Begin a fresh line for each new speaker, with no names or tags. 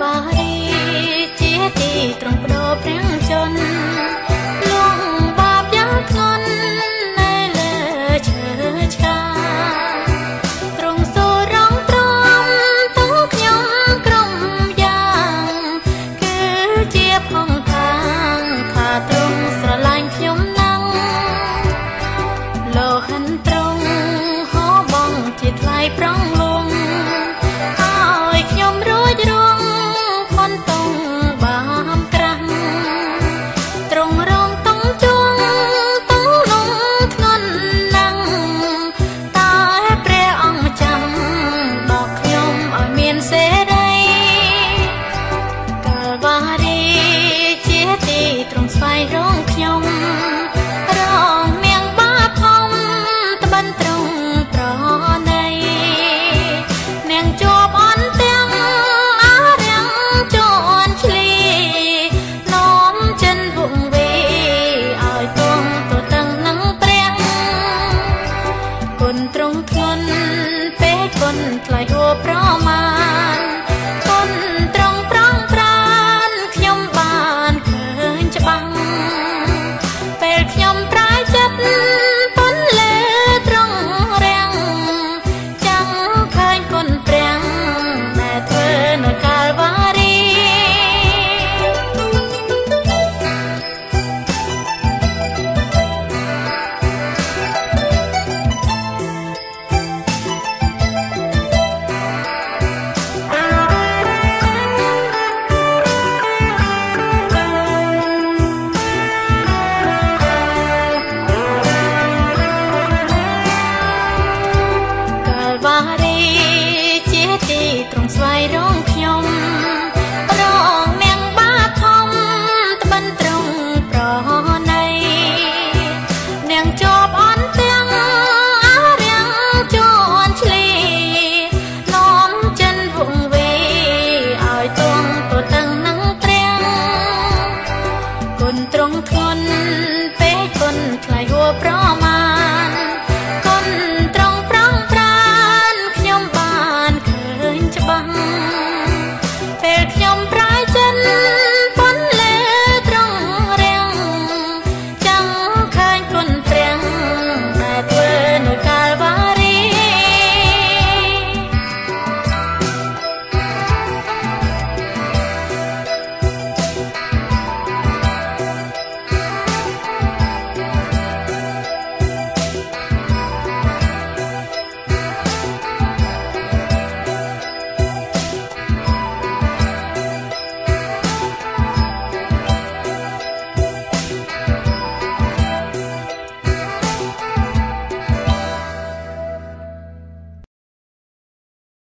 បារីជាទីត្រង់ស្វ័យរង ងន់ពេលគុណថ្លៃហួប្រមាណ